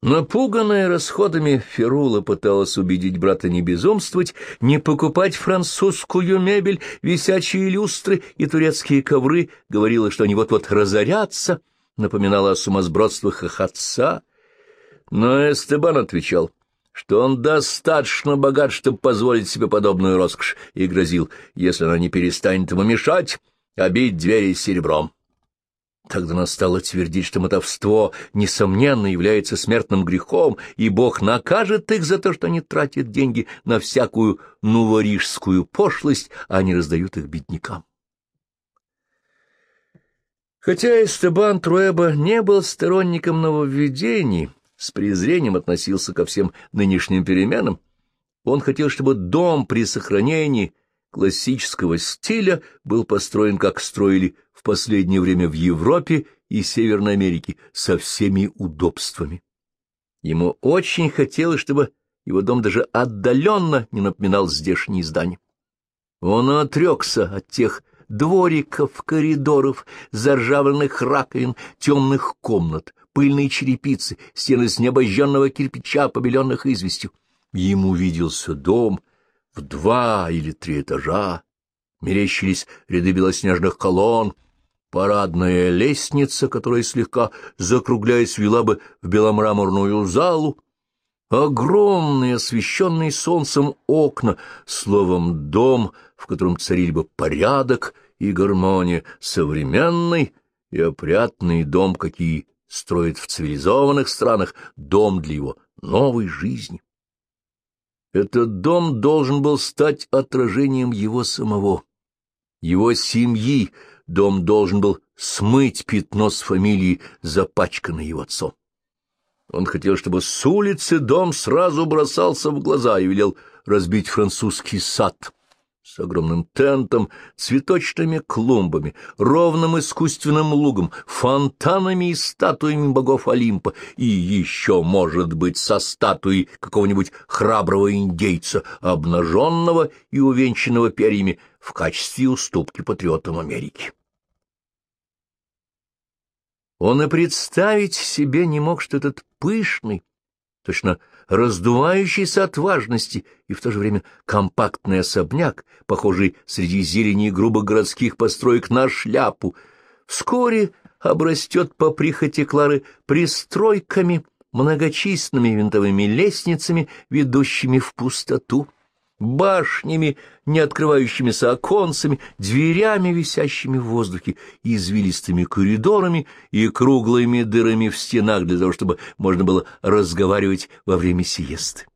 Напуганная расходами, Ферула пыталась убедить брата не безумствовать, не покупать французскую мебель, висячие люстры и турецкие ковры, говорила, что они вот-вот разорятся, напоминала о сумасбродствах их отца. Но Эстебан отвечал, что он достаточно богат, чтобы позволить себе подобную роскошь, и грозил, если она не перестанет ему мешать, обить двери серебром. Тогда она стала твердить, что мотовство, несомненно, является смертным грехом, и Бог накажет их за то, что они тратят деньги на всякую нуворижскую пошлость, а не раздают их беднякам. Хотя Эстебан Труэба не был сторонником нововведений, с презрением относился ко всем нынешним переменам, он хотел, чтобы дом при сохранении классического стиля был построен, как строили в последнее время в Европе и Северной Америке, со всеми удобствами. Ему очень хотелось, чтобы его дом даже отдаленно не напоминал здешние здания. Он отрекся от тех двориков, коридоров, заржавленных раковин, темных комнат, пыльной черепицы, стены с необожженного кирпича, побеленных известью. Ему виделся дом в два или три этажа, мерещились ряды белоснежных колонн, парадная лестница, которая слегка закругляясь вела бы в беломраморную залу, огромные освещенные солнцем окна, словом, дом, в котором царили бы порядок и гармония, современный и опрятный дом, какие строят в цивилизованных странах, дом для его новой жизни. Этот дом должен был стать отражением его самого, его семьи, дом должен был смыть пятно с фамилии, запачканной его отцом. Он хотел, чтобы с улицы дом сразу бросался в глаза и велел разбить французский сад с огромным тентом, цветочными клумбами, ровным искусственным лугом, фонтанами и статуями богов Олимпа, и еще, может быть, со статуей какого-нибудь храброго индейца, обнаженного и увенчанного перьями в качестве уступки патриотам Америки. Он и представить себе не мог, что этот пышный, точно раздувающийся от важности и в то же время компактный особняк, похожий среди зелени грубых городских построек на шляпу, вскоре обрастет по прихоти Клары пристройками, многочисленными винтовыми лестницами, ведущими в пустоту, башнями, не открывающимися оконцами, дверями, висящими в воздухе, извилистыми коридорами и круглыми дырами в стенах для того, чтобы можно было разговаривать во время сиесты.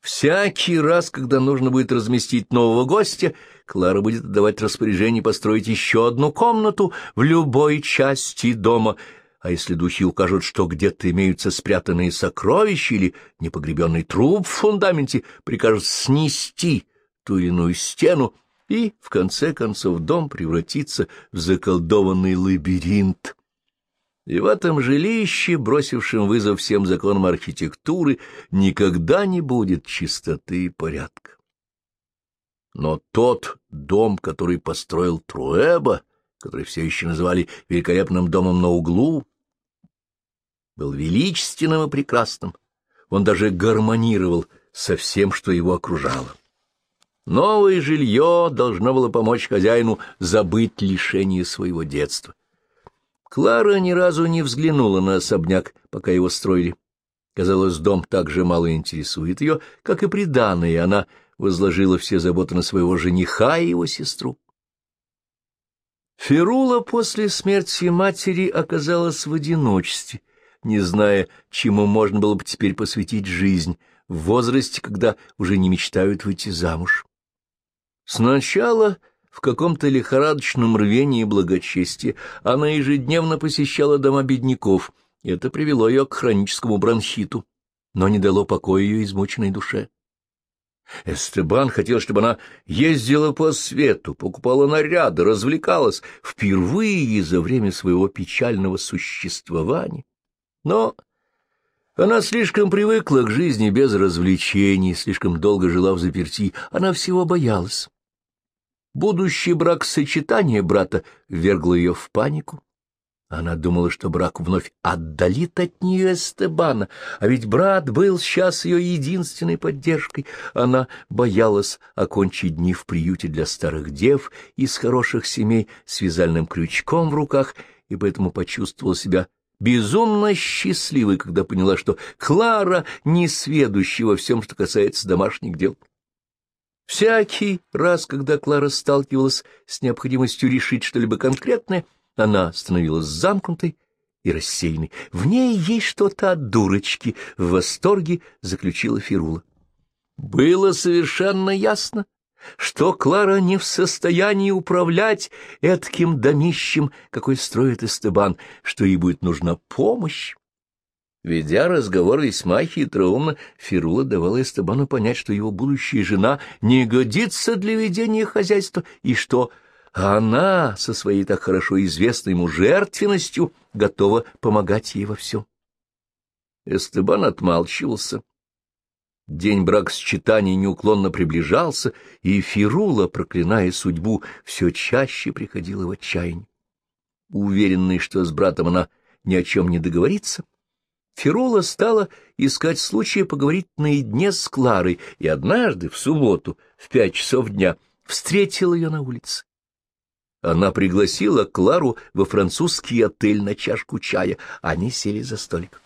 Всякий раз, когда нужно будет разместить нового гостя, Клара будет давать распоряжение построить еще одну комнату в любой части дома — а если духи укажут, что где-то имеются спрятанные сокровища или непогребенный труп в фундаменте, прикажут снести ту или иную стену, и, в конце концов, дом превратится в заколдованный лабиринт. И в этом жилище, бросившем вызов всем законам архитектуры, никогда не будет чистоты и порядка. Но тот дом, который построил Труэба, который все еще называли великолепным домом на углу, был величественным и прекрасным. Он даже гармонировал со всем, что его окружало. Новое жилье должно было помочь хозяину забыть лишение своего детства. Клара ни разу не взглянула на особняк, пока его строили. Казалось, дом так же мало интересует ее, как и приданное, она возложила все заботы на своего жениха и его сестру. Ферула после смерти матери оказалась в одиночестве — не зная, чему можно было бы теперь посвятить жизнь, в возрасте, когда уже не мечтают выйти замуж. Сначала в каком-то лихорадочном рвении благочестия она ежедневно посещала дома бедняков, и это привело ее к хроническому бронхиту, но не дало покоя ее измученной душе. Эстебан хотел, чтобы она ездила по свету, покупала наряды, развлекалась впервые за время своего печального существования. Но она слишком привыкла к жизни без развлечений, слишком долго жила в заперти, она всего боялась. Будущий брак сочетания брата ввергло ее в панику. Она думала, что брак вновь отдалит от нее Эстебана, а ведь брат был сейчас ее единственной поддержкой. Она боялась окончить дни в приюте для старых дев из хороших семей с вязальным крючком в руках, и поэтому почувствовала себя безумно счастливой, когда поняла, что Клара не сведущая во всем, что касается домашних дел. Всякий раз, когда Клара сталкивалась с необходимостью решить что-либо конкретное, она становилась замкнутой и рассеянной. В ней есть что-то от дурочки, в восторге заключила Фирула. Было совершенно ясно, что Клара не в состоянии управлять этким домищем, какой строит Эстебан, что ей будет нужна помощь. Ведя разговор весьма хитроумно, Фирула давала Эстебану понять, что его будущая жена не годится для ведения хозяйства, и что она со своей так хорошо известной ему жертвенностью готова помогать ей во всем. Эстебан отмалчивался. День бракосчитания неуклонно приближался, и Фирула, проклиная судьбу, все чаще приходила в отчаяние. Уверенный, что с братом она ни о чем не договорится, Фирула стала искать случая поговорить наедине с Кларой, и однажды, в субботу, в пять часов дня, встретила ее на улице. Она пригласила Клару во французский отель на чашку чая. Они сели за столик.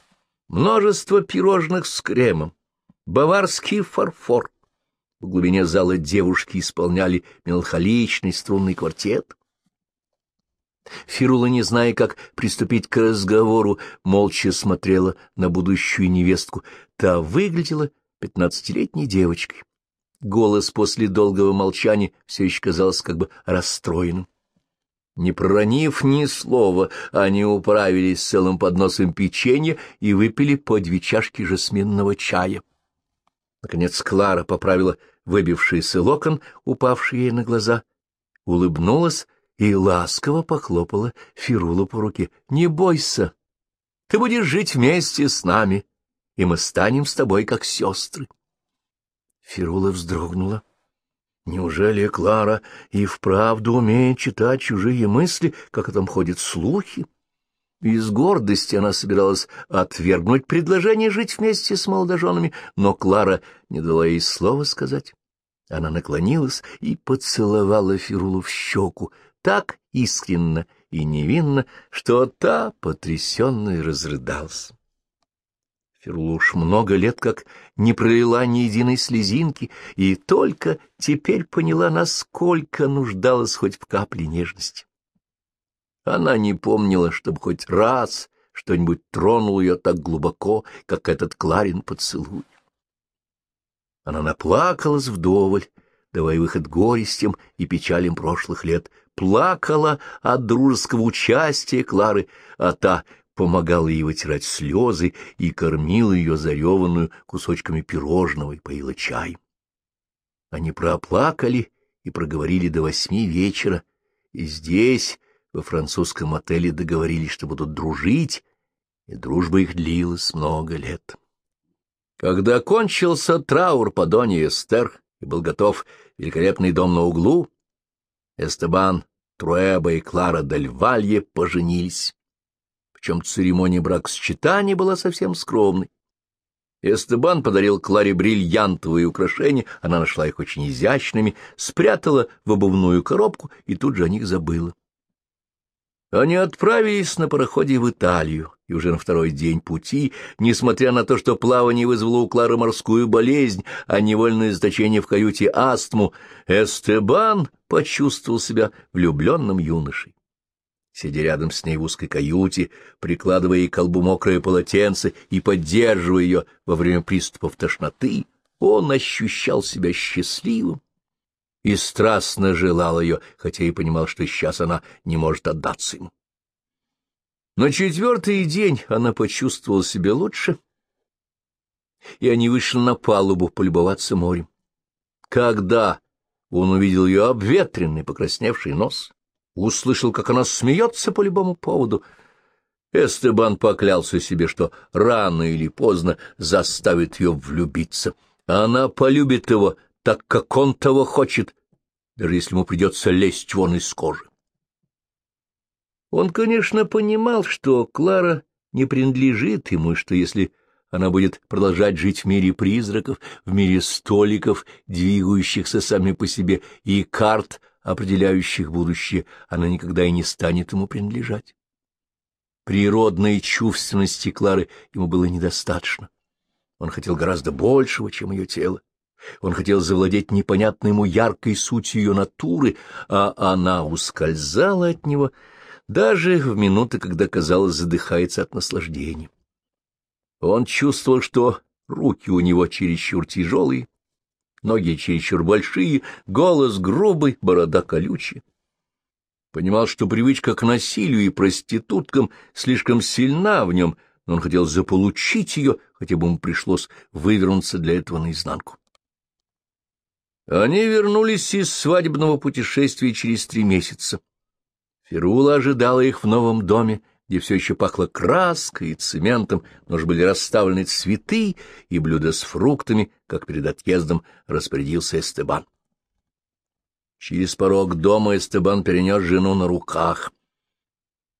Множество пирожных с кремом, баварский фарфор. В глубине зала девушки исполняли меланхоличный струнный квартет. Фирула, не зная, как приступить к разговору, молча смотрела на будущую невестку. Та выглядела пятнадцатилетней девочкой. Голос после долгого молчания все еще казался как бы расстроенным. Не проронив ни слова, они управились целым подносом печенья и выпили по две чашки жасминного чая. Наконец Клара поправила выбившийся локон, упавший ей на глаза, улыбнулась и ласково похлопала Фирулу по руке. — Не бойся, ты будешь жить вместе с нами, и мы станем с тобой как сестры. Фирула вздрогнула. Неужели Клара и вправду умеет читать чужие мысли, как о том ходят слухи? Из гордости она собиралась отвергнуть предложение жить вместе с молодоженами, но Клара не дала ей слова сказать. Она наклонилась и поцеловала Фирулу в щеку так искренно и невинно, что та, потрясенно, разрыдалась. Фирула уж много лет как не пролила ни единой слезинки, и только теперь поняла, насколько нуждалась хоть в капле нежности. Она не помнила, чтобы хоть раз что-нибудь тронул ее так глубоко, как этот Кларин поцелуй. Она наплакалась вдоволь, давая выход горестям и печалям прошлых лет, плакала от дружеского участия Клары, а та помогал ей вытирать слезы и кормил ее зареванную кусочками пирожного и поила чай. Они проплакали и проговорили до восьми вечера, и здесь, во французском отеле, договорились, что будут дружить, и дружба их длилась много лет. Когда кончился траур по Доне Эстер и был готов великолепный дом на углу, Эстебан, Труэба и Клара Дель Валье поженились причем церемония бракосчитания была совсем скромной. Эстебан подарил Кларе бриллиантовые украшения, она нашла их очень изящными, спрятала в обувную коробку и тут же о них забыла. Они отправились на пароходе в Италию, и уже на второй день пути, несмотря на то, что плавание вызвало у Клары морскую болезнь, а невольное заточение в каюте астму, Эстебан почувствовал себя влюбленным юношей. Сидя рядом с ней в узкой каюте, прикладывая ей колбу мокрое полотенце и поддерживая ее во время приступов тошноты, он ощущал себя счастливым и страстно желал ее, хотя и понимал, что сейчас она не может отдаться ему. На четвертый день она почувствовала себя лучше, и они вышли на палубу полюбоваться морем. Когда он увидел ее обветренный, покрасневший нос, услышал, как она смеется по любому поводу. Эстебан поклялся себе, что рано или поздно заставит ее влюбиться. Она полюбит его так, как он того хочет, даже если ему придется лезть вон из кожи. Он, конечно, понимал, что Клара не принадлежит ему, и что если она будет продолжать жить в мире призраков, в мире столиков, двигающихся сами по себе, и карт, определяющих будущее, она никогда и не станет ему принадлежать. Природной чувственности Клары ему было недостаточно. Он хотел гораздо большего, чем ее тело. Он хотел завладеть непонятной ему яркой сутью ее натуры, а она ускользала от него даже в минуты, когда, казалось, задыхается от наслаждения. Он чувствовал, что руки у него чересчур тяжелые, ноги чересчур большие, голос грубый, борода колючая. Понимал, что привычка к насилию и проституткам слишком сильна в нем, но он хотел заполучить ее, хотя бы ему пришлось вывернуться для этого наизнанку. Они вернулись из свадебного путешествия через три месяца. Ферула ожидала их в новом доме, где все еще пахло краской и цементом, но уж были расставлены цветы и блюда с фруктами, как перед отъездом распорядился Эстебан. Через порог дома Эстебан перенес жену на руках.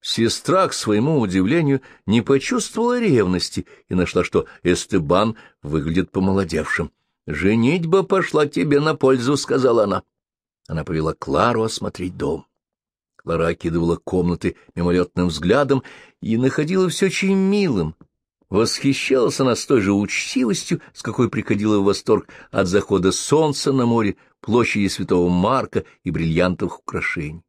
Сестра, к своему удивлению, не почувствовала ревности и нашла, что Эстебан выглядит помолодевшим. «Женитьба пошла тебе на пользу», — сказала она. Она повела Клару осмотреть дом. Клара окидывала комнаты мимолетным взглядом и находила все очень милым. Восхищалась она с той же учтивостью, с какой приходила в восторг от захода солнца на море, площади Святого Марка и бриллиантовых украшений.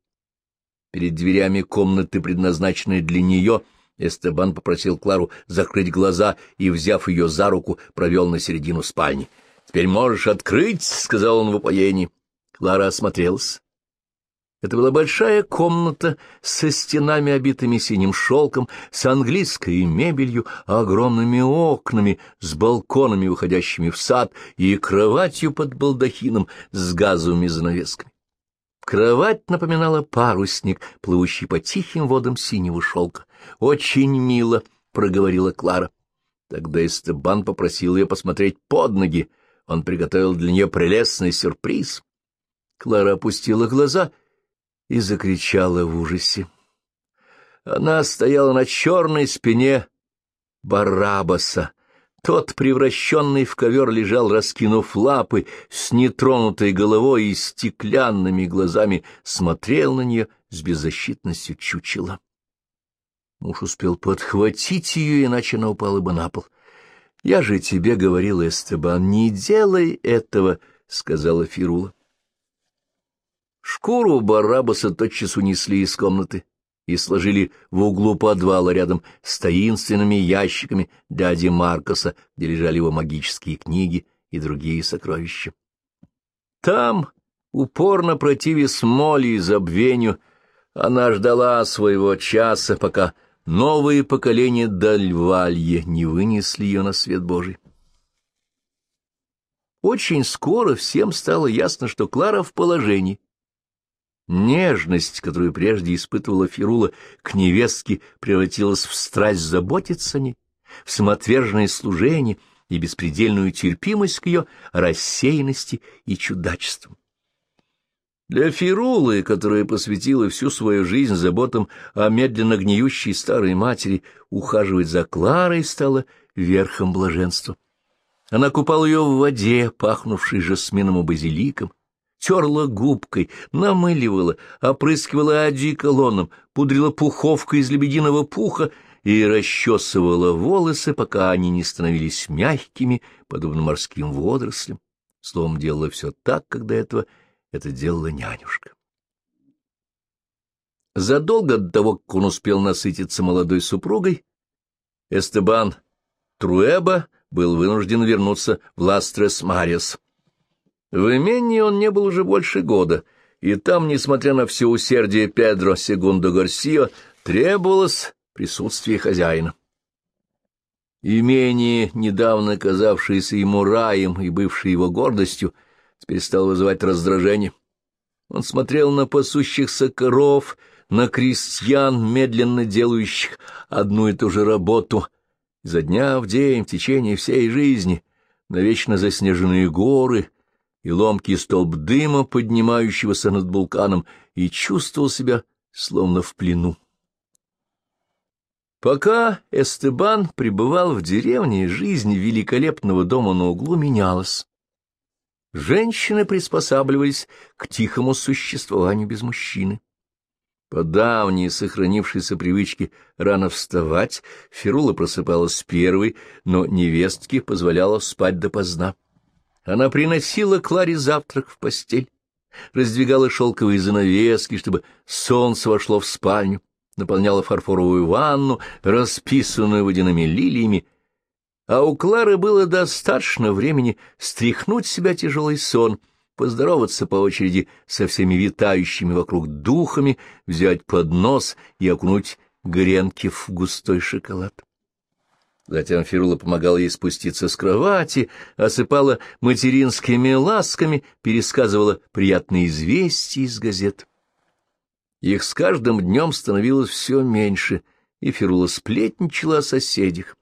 Перед дверями комнаты, предназначенной для нее, Эстебан попросил Клару закрыть глаза и, взяв ее за руку, провел на середину спальни. — Теперь можешь открыть, — сказал он в упоении. Клара осмотрелась. Это была большая комната со стенами, обитыми синим шелком, с английской мебелью, огромными окнами, с балконами, выходящими в сад, и кроватью под балдахином с газовыми занавесками. Кровать напоминала парусник, плывущий по тихим водам синего шелка. «Очень мило», — проговорила Клара. Тогда Эстебан попросил ее посмотреть под ноги. Он приготовил для нее прелестный сюрприз. Клара опустила глаза и закричала в ужасе. Она стояла на черной спине Барабаса. Тот, превращенный в ковер, лежал, раскинув лапы, с нетронутой головой и стеклянными глазами, смотрел на нее с беззащитностью чучела. Муж успел подхватить ее, иначе она упала бы на пол. — Я же тебе говорил, Эстебан, не делай этого, — сказала Фирула. Шкуру Барабаса тотчас унесли из комнаты и сложили в углу подвала рядом с таинственными ящиками дяди Маркоса, где лежали его магические книги и другие сокровища. Там, упорно противясь моли и забвению, она ждала своего часа, пока новые поколения Дальвалье не вынесли ее на свет Божий. Очень скоро всем стало ясно, что Клара в положении, Нежность, которую прежде испытывала Фирула к невестке, превратилась в страсть заботиться о ней, в самоотверженное служение и беспредельную терпимость к ее рассеянности и чудачествам. Для Фирулы, которая посвятила всю свою жизнь заботам о медленно гниющей старой матери, ухаживать за Кларой стало верхом блаженства. Она купала ее в воде, пахнувшей жасмином и базиликом, терла губкой, намыливала, опрыскивала одеколоном, пудрила пуховкой из лебединого пуха и расчесывала волосы, пока они не становились мягкими, подобно морским водорослям. Словом, делала все так, когда этого это делала нянюшка. Задолго до того, как он успел насытиться молодой супругой, Эстебан Труэба был вынужден вернуться в Ластрес-Мариас. В имении он не был уже больше года, и там, несмотря на все усердие Педро Сегундо Гарсио, требовалось присутствие хозяина. Имение, недавно казавшееся ему раем и бывшее его гордостью, теперь стало вызывать раздражение. Он смотрел на пасущихся коров, на крестьян, медленно делающих одну и ту же работу, изо дня в день, в течение всей жизни, на вечно заснеженные горы — и ломкий столб дыма, поднимающегося над вулканом, и чувствовал себя словно в плену. Пока Эстебан пребывал в деревне, жизнь великолепного дома на углу менялась. Женщины приспосабливались к тихому существованию без мужчины. По давней сохранившейся привычке рано вставать, Ферула просыпалась первой, но невестке позволяла спать допоздна. Она приносила Кларе завтрак в постель, раздвигала шелковые занавески, чтобы солнце вошло в спальню, наполняла фарфоровую ванну, расписанную водяными лилиями, а у Клары было достаточно времени стряхнуть с себя тяжелый сон, поздороваться по очереди со всеми витающими вокруг духами, взять поднос и окунуть гренки в густой шоколад. Затем Фирула помогала ей спуститься с кровати, осыпала материнскими ласками, пересказывала приятные известия из газет. Их с каждым днем становилось все меньше, и Фирула сплетничала о соседях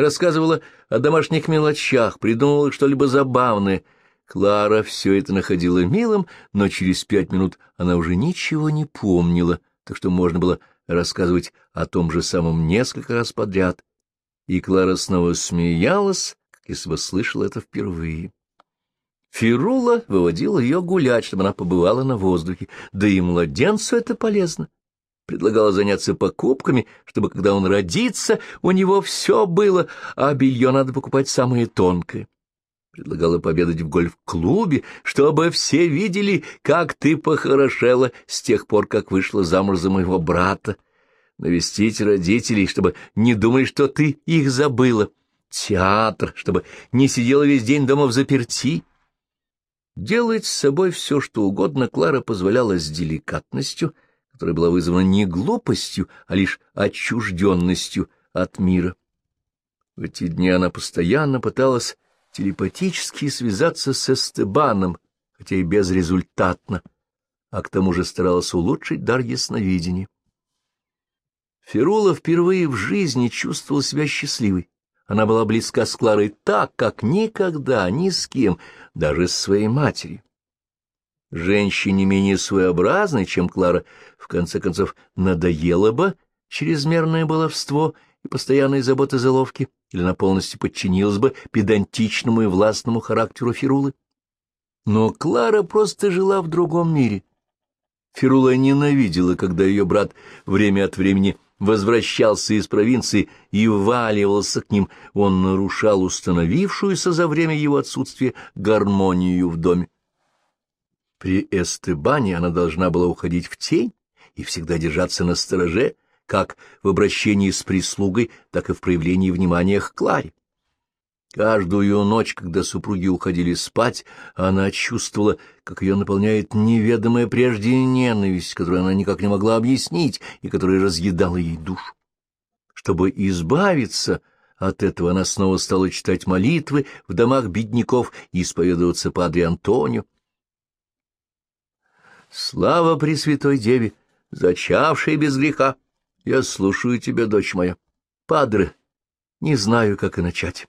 рассказывала о домашних мелочах, придумывала что-либо забавное. Клара все это находила милым, но через пять минут она уже ничего не помнила, так что можно было рассказывать о том же самом несколько раз подряд. И Клара снова смеялась, как если бы слышала это впервые. Фирула выводила ее гулять, чтобы она побывала на воздухе, да и младенцу это полезно предлагала заняться покупками, чтобы, когда он родится, у него все было, а белье надо покупать самое тонкое. Предлагала победать в гольф-клубе, чтобы все видели, как ты похорошела с тех пор, как вышла замуж за моего брата. Навестить родителей, чтобы не думали, что ты их забыла. Театр, чтобы не сидела весь день дома в заперти. Делать с собой все, что угодно, Клара позволяла с деликатностью — которая была вызвана не глупостью, а лишь отчужденностью от мира. В эти дни она постоянно пыталась телепатически связаться с Эстебаном, хотя и безрезультатно, а к тому же старалась улучшить дар ясновидения. Ферула впервые в жизни чувствовала себя счастливой. Она была близка с Кларой так, как никогда, ни с кем, даже с своей матерью. Женщине менее своеобразной, чем Клара, в конце концов, надоело бы чрезмерное баловство и постоянные заботы за ловки, или она полностью подчинилась бы педантичному и властному характеру Фирулы. Но Клара просто жила в другом мире. Фирула ненавидела, когда ее брат время от времени возвращался из провинции и валивался к ним, он нарушал установившуюся за время его отсутствия гармонию в доме. При Эстебане она должна была уходить в тень и всегда держаться на стороже, как в обращении с прислугой, так и в проявлении внимания к Кларе. Каждую ночь, когда супруги уходили спать, она чувствовала, как ее наполняет неведомая прежде ненависть, которую она никак не могла объяснить и которая разъедала ей душу. Чтобы избавиться от этого, она снова стала читать молитвы в домах бедняков и исповедоваться Падре Антонию, Слава Пресвятой Деве, зачавшей без греха! Я слушаю тебя, дочь моя. Падре, не знаю, как и начать.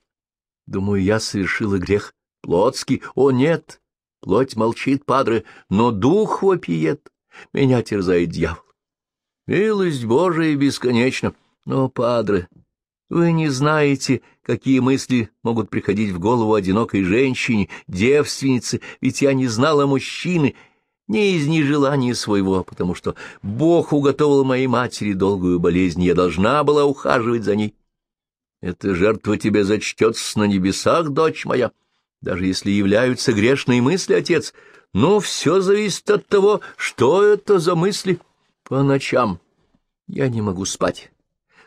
Думаю, я совершила грех. Плотский, о нет! Плоть молчит, падре, но дух вопиет. Меня терзает дьявол. Милость Божия бесконечна. Но, падре, вы не знаете, какие мысли могут приходить в голову одинокой женщине, девственнице, ведь я не знала мужчины, не из нежелания своего, потому что Бог уготовил моей матери долгую болезнь, я должна была ухаживать за ней. Эта жертва тебе зачтется на небесах, дочь моя, даже если являются грешные мысли, отец. Но все зависит от того, что это за мысли. По ночам я не могу спать.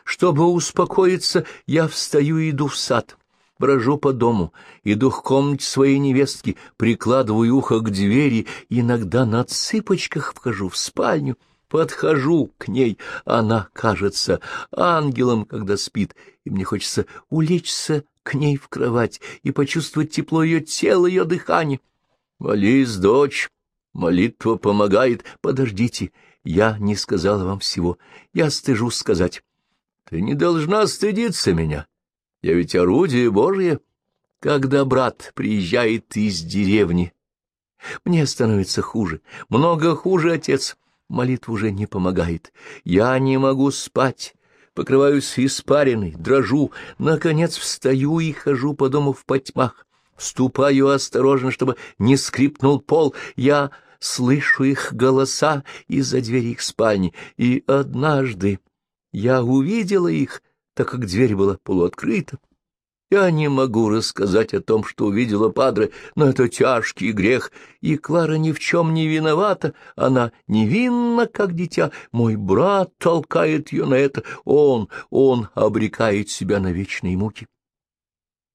Чтобы успокоиться, я встаю и иду в сад брожу по дому, иду к комнате своей невестки, прикладываю ухо к двери, иногда на цыпочках вхожу в спальню, подхожу к ней, она кажется ангелом, когда спит, и мне хочется улечься к ней в кровать и почувствовать тепло ее тела, ее дыхание. Молись, дочь, молитва помогает. Подождите, я не сказала вам всего, я стыжусь сказать. Ты не должна стыдиться меня. Я ведь орудие Божье. Когда брат приезжает из деревни, мне становится хуже, много хуже, отец. Молитва уже не помогает. Я не могу спать. покрываюсь испариной, дрожу, наконец встаю и хожу по дому в потьмах. Ступаю осторожно, чтобы не скрипнул пол. Я слышу их голоса из-за двери их спальни, и однажды я увидела их, так как дверь была полуоткрыта. Я не могу рассказать о том, что увидела Падре, но это тяжкий грех, и Клара ни в чем не виновата, она невинна, как дитя. Мой брат толкает ее на это, он, он обрекает себя на вечные муки.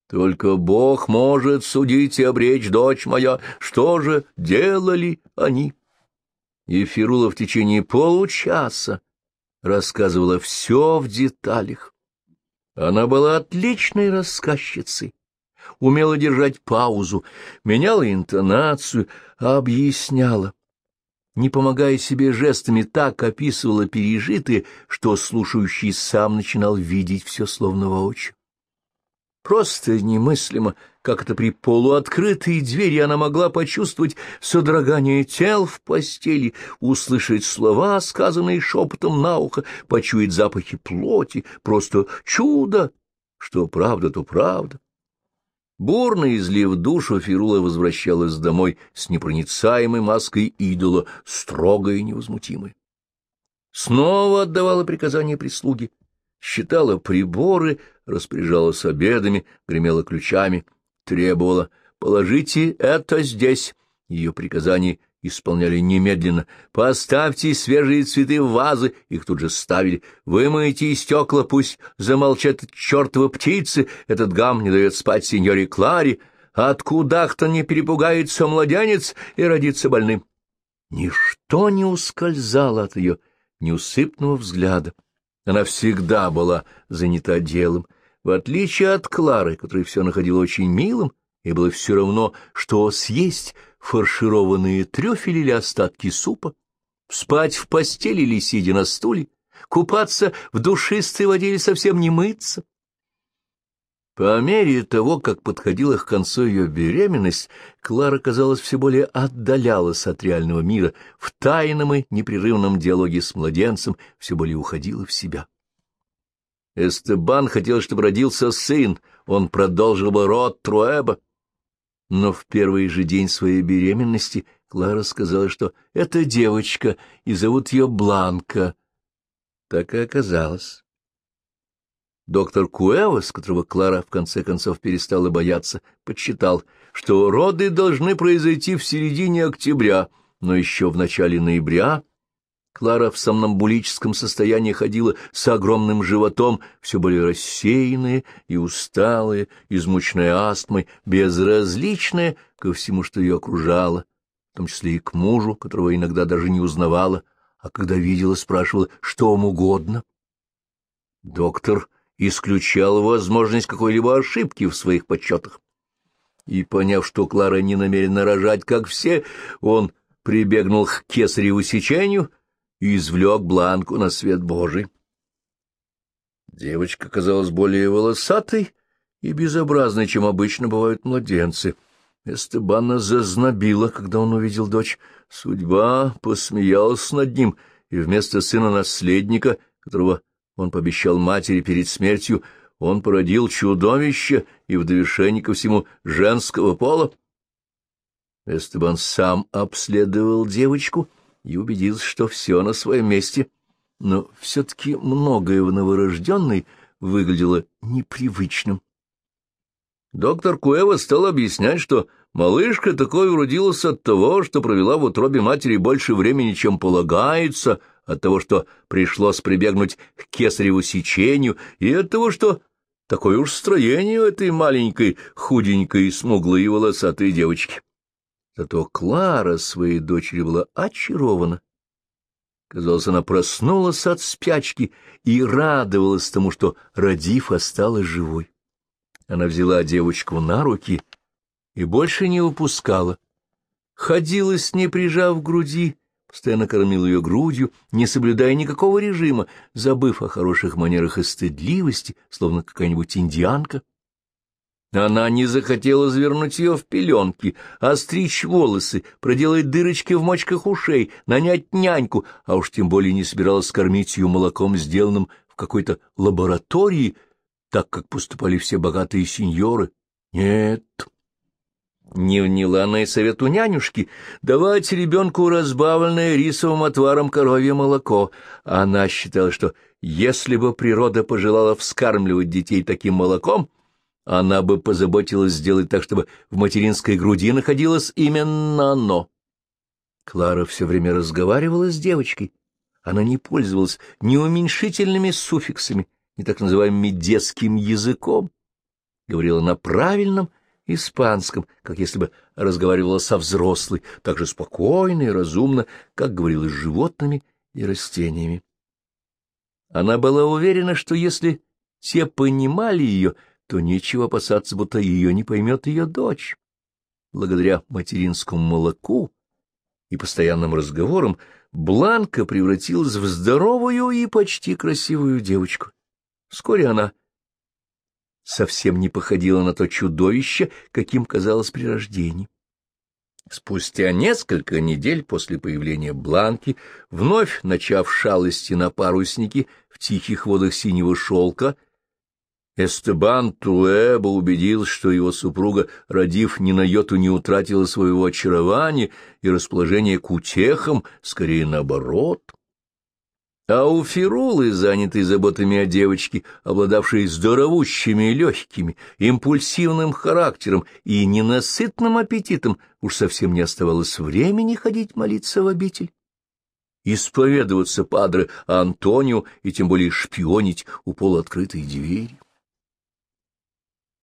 Только Бог может судить и обречь, дочь моя, что же делали они? И Фирула в течение получаса рассказывала все в деталях. Она была отличной рассказчицей, умела держать паузу, меняла интонацию, объясняла. Не помогая себе жестами, так описывала пережитые, что слушающий сам начинал видеть все словно воочию. Просто немыслимо, как это при полуоткрытой двери она могла почувствовать содрогание тел в постели, услышать слова, сказанные шепотом на ухо, почуять запахи плоти. Просто чудо! Что правда, то правда. Бурно излив душу, Фирула возвращалась домой с непроницаемой маской идола, строгой и невозмутимой. Снова отдавала приказания прислуги, считала приборы, распоряжалась обедами, гремела ключами, требовала «положите это здесь». Ее приказания исполняли немедленно. «Поставьте свежие цветы в вазы», их тут же ставили. «Вымойте стекла, пусть замолчат чертовы птицы, этот гам не дает спать сеньоре Кларе. Откуда-то не перепугается младенец и родится больным». Ничто не ускользало от ее неусыпного взгляда. Она всегда была занята делом, в отличие от Клары, которая все находила очень милым, и было все равно, что съесть фаршированные трюфели или остатки супа, спать в постели или сидя на стуле, купаться в душистой воде или совсем не мыться. По мере того, как подходила к концу ее беременность, Клара, казалось, все более отдалялась от реального мира, в тайном и непрерывном диалоге с младенцем все более уходила в себя. Эстебан хотел, чтобы родился сын, он продолжил бы род Труэба. Но в первый же день своей беременности Клара сказала, что это девочка, и зовут ее Бланка. Так и оказалось. Доктор Куэвас, которого Клара в конце концов перестала бояться, подсчитал, что роды должны произойти в середине октября, но еще в начале ноября Клара в сомнамбулическом состоянии ходила с огромным животом, все более рассеянная и усталая, измученная астмой, безразличная ко всему, что ее окружало, в том числе и к мужу, которого иногда даже не узнавала, а когда видела, спрашивала, что вам угодно. Доктор исключал возможность какой-либо ошибки в своих подсчетах. И, поняв, что Клара не намерена рожать, как все, он прибегнул к кесареву сечению и извлек бланку на свет Божий. Девочка казалась более волосатой и безобразной, чем обычно бывают младенцы. Эстебана зазнобила, когда он увидел дочь. Судьба посмеялась над ним, и вместо сына-наследника, которого он пообещал матери перед смертью, он породил чудовище и в довершение ко всему женского пола. Эстебан сам обследовал девочку и убедился, что все на своем месте, но все-таки многое в новорожденной выглядело непривычным. Доктор Куэва стал объяснять, что малышка такой уродилась от того, что провела в утробе матери больше времени, чем полагается, от того, что пришлось прибегнуть к кесареву сечению, и от того, что такое уж строение у этой маленькой, худенькой, смуглой и волосатой девочки. Зато Клара своей дочери была очарована. Казалось, она проснулась от спячки и радовалась тому, что, родив, осталась живой. Она взяла девочку на руки и больше не упускала. Ходила с ней, прижав к груди, постоянно кормил ее грудью, не соблюдая никакого режима, забыв о хороших манерах и стыдливости, словно какая-нибудь индианка. Она не захотела завернуть ее в пеленки, остричь волосы, проделать дырочки в мочках ушей, нанять няньку, а уж тем более не собиралась кормить ее молоком, сделанным в какой-то лаборатории, так как поступали все богатые сеньоры. Нет, не вняла она и совету нянюшки давать ребенку разбавленное рисовым отваром коровье молоко. Она считала, что если бы природа пожелала вскармливать детей таким молоком, она бы позаботилась сделать так, чтобы в материнской груди находилось именно оно. Клара все время разговаривала с девочкой. Она не пользовалась ни уменьшительными суффиксами, ни так называемым детским языком. Говорила на правильном, испанском, как если бы разговаривала со взрослой, так же спокойно и разумно, как говорила с животными и растениями. Она была уверена, что если те понимали ее, то нечего опасаться, будто ее не поймет ее дочь. Благодаря материнскому молоку и постоянным разговорам Бланка превратилась в здоровую и почти красивую девочку. Вскоре она совсем не походила на то чудовище, каким казалось при рождении. Спустя несколько недель после появления Бланки, вновь начав шалости на паруснике в тихих водах синего шелка, Эстебан Туэба убедился, что его супруга, родив ни на йоту, не утратила своего очарования и расположения к утехам, скорее наоборот — а у Фирулы, занятой заботами о девочке, обладавшей здоровущими легкими, импульсивным характером и ненасытным аппетитом, уж совсем не оставалось времени ходить молиться в обитель. Исповедоваться падре Антонио и тем более шпионить у полуоткрытой двери.